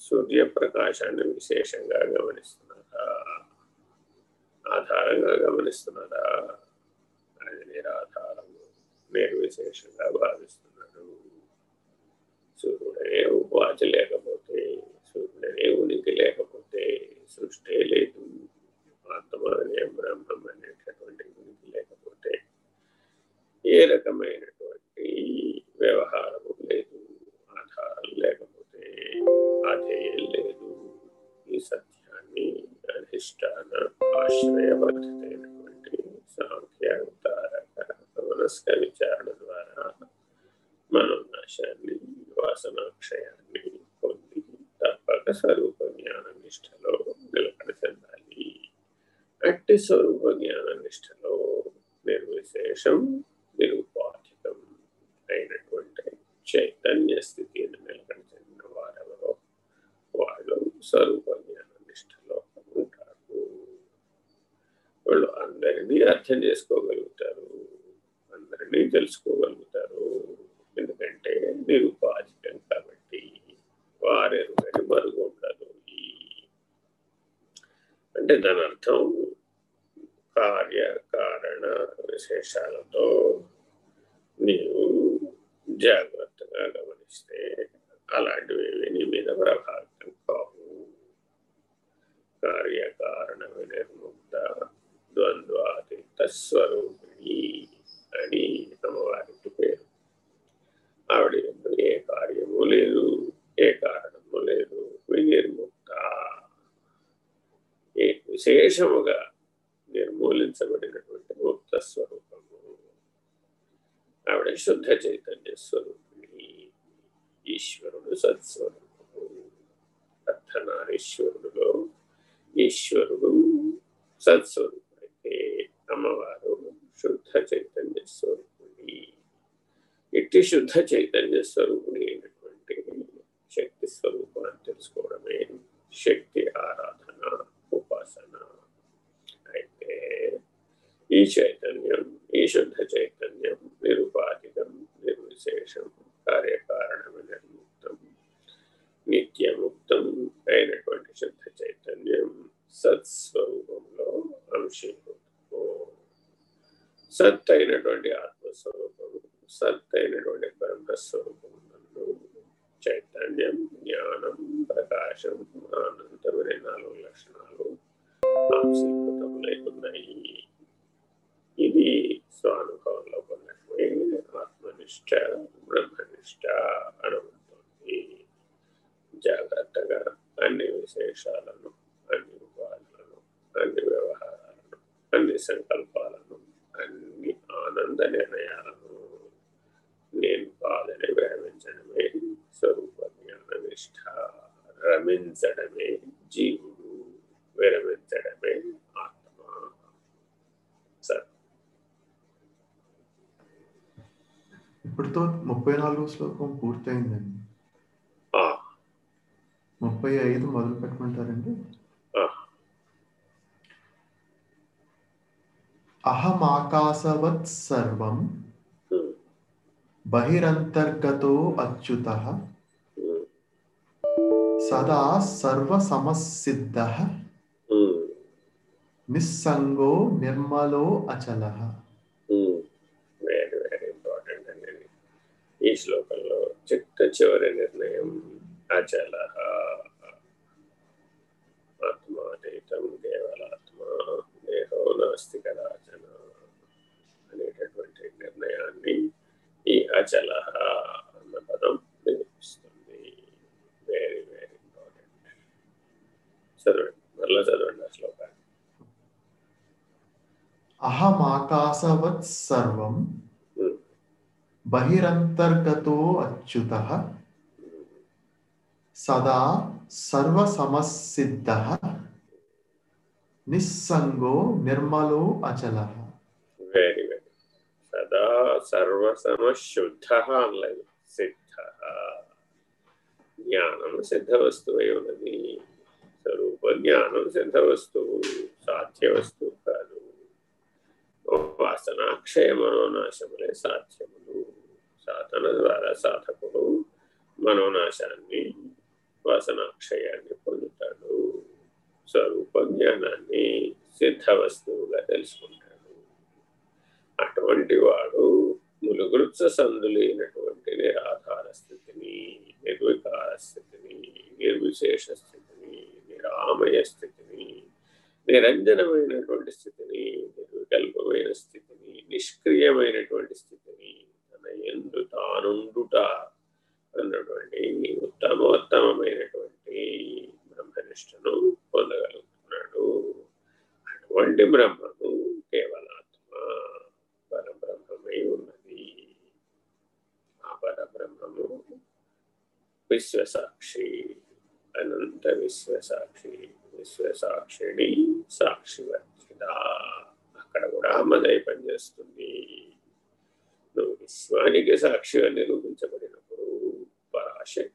సూర్యప్రకాశాన్ని విశేషంగా గమనిస్తున్నారా? ఆధారంగా గమనిస్తున్నారా? అది నిరాధారము మీరు విశేషంగా భావిస్తున్నారు సూర్యుడనే ఉపాధి లేకపోతే సూర్యుడనే ఉనికి లేకపోతే సృష్టి లేదు. ఆత్మ అనే బ్రహ్మం అనేటటువంటి ఉనికి లేకపోతే ఏ రకమైనటువంటి సత్యాన్ని అధిష్టాన ఆశ్రయబద్ధతైనటువంటి సాంఖ్యాంతారక మనస్క విచారణ ద్వారా మనోనాశాన్ని వాసనాక్షయాన్ని పొంది తప్పక స్వరూప జ్ఞాన నిష్టలో నిలకడ చెందాలి అట్టి స్వరూప జ్ఞాన నిష్టలో నిర్విశేషం నిరుపాధికం అయినటువంటి చైతన్య స్థితి నిలకడ చెందిన వారెవరో వాళ్ళు స్వరూప జ్ఞాన నిష్టలో ఉంటారు వాళ్ళు అందరినీ అర్థం చేసుకోగలుగుతారు. అందరినీ తెలుసుకోగలుగుతారు. ఎందుకంటే నిరుపాధికం కాబట్టి వారెరుగని మరుగు ఉండదు అంటే దాని అర్థం కార్య కారణ విశేషాలతో నీవు జాగ్రత్తగా గమనిస్తే అలాంటివి నీ మీద ప్రభావితం కావు. కార్యకారణ వినిర్మ స్వరూపిణి అని అమ్మవారికి పేరు. ఆవిడ ఏ కార్యము లేదు ఏ కారణము లేదు నిర్ముక్త ఏ విశేషముగా నిర్మూలించబడినటువంటి ముక్త స్వరూపము. ఆవిడ శుద్ధ చైతన్య స్వరూపిణి ఈశ్వరుడు సత్స్వరూపము. అర్ధనారీశ్వరుడులో ఈశ్వరుడు సత్స్వరూపుడైతే శుద్ధ చైతన్య స్వరూపుడి ఇట్టి శుద్ధ చైతన్య స్వరూపుడి అయినటువంటి శక్తి స్వరూపాన్ని తెలుసుకోవడమే శక్తి ఆరాధన ఉపాసన. అయితే ఈ చైతన్య ఈ శుద్ధ చైతన్యం నిరుపాధికం నిర్విశేషం కార్యకారణ నిర్ముక్తం నిత్యముక్తం అయినటువంటి శుద్ధ చైతన్యం సత్స్వరూపంలో అంశీభూతము సత్ అయినటువంటి ఆత్మస్వరూపము సత్ అయినటువంటి బ్రహ్మస్వరూపము నందు చైతన్యం జ్ఞానం ప్రకాశం ఆనందమైన నాలుగు లక్షణాలు అంశీభూతములై ఉన్నాయి. ఇది స్వానుభవంలో ఉన్నటువంటి ఆత్మనిష్ట బ్రహ్మనిష్ట అనబడుతుంది. జాగ్రత్తగా అన్ని విశేషాలను అన్ని ఉపాధులను అన్ని వ్యవహారాలను అన్ని సంకల్పాలను ఆనంద నిర్ణయాలను నేను కాదని విరమించడమే స్వరూప జ్ఞాన నిష్ట రమించడమే జీవుడు విరమించడమే ఆత్మ. సరే. ఇప్పటితో ముప్పై నాలుగో శ్లోకం పూర్తయిందండి. ఆ, ముప్పై ఐదు మొదలు పెట్టమంటారండి అహం ఆకాశవత్ సర్వం బహిరంతర్గతో అచ్యుత సదా సర్వసమసిద్ధ ఉమ్, నిస్సంగో నిర్మలో అచల వెరీ వెరీ ఇంపార్టెంట్ అండి ఈ శ్లోకంలో చిట్ట చివరి నిర్ణయం అచల. ఆత్మాతీతం కేవలాత్మ దేహో నాస్తి కదా అనేటటువంటి నిర్ణయాన్ని ఈ అచల అన్న పదం నిరూపిస్తుంది వెరీ వెరీ ఇంపార్టెంట్ చదవండి. మళ్ళా చదవండి ఆ శ్లోకాన్ని. అహమాకాశవత్ సర్వం బహిరంతర్గతో అచ్యుత సదా సర్వసమసిద్ధ నిస్సంగో నిర్మలో అచల. సర్వసమశుద్ధ అనలేదు. సిద్ధ. జ్ఞానం సిద్ధ వస్తువై ఉన్నది. స్వరూప జ్ఞానం సిద్ధ వస్తువు సాధ్య వస్తువు కాదు వాసనాక్షయ మనోనాశములే సాధ్యములు. సాధన ద్వారా సాధకుడు మనోనాశాన్ని వాసనాక్షయాన్ని పొందుతాడు. స్వరూప జ్ఞానాన్ని సిద్ధ వస్తువుగా తెలుసుకుంటాడు. అటువంటి వాడు ములుగురుత్స సందులైనటువంటి నిరాధార స్థితిని నిర్వికార స్థితిని నిర్విశేష స్థితిని నిరామయ స్థితిని నిరంజనమైనటువంటి స్థితిని నిర్వికల్పమైన స్థితిని నిష్క్రియమైనటువంటి స్థితిని తన ఎందు తానుండుట అన్నటువంటి ఉత్తమోత్తమైనటువంటి బ్రహ్మనిష్టను పొందగలుగుతున్నాడు. అటువంటి బ్రహ్మ కేవలాత్మ పరబ్రహ్మమై ఉన్నది ఆ పరబ్రహ్మము విశ్వసాక్షి అనంత విశ్వసాక్షి విశ్వసాక్షిని సాక్షివర్జిత అక్కడ కూడా మనై పనిచేస్తుంది. నువ్వు విశ్వానికి సాక్షిగా నిరూపించబడినప్పుడు పరాశక్తి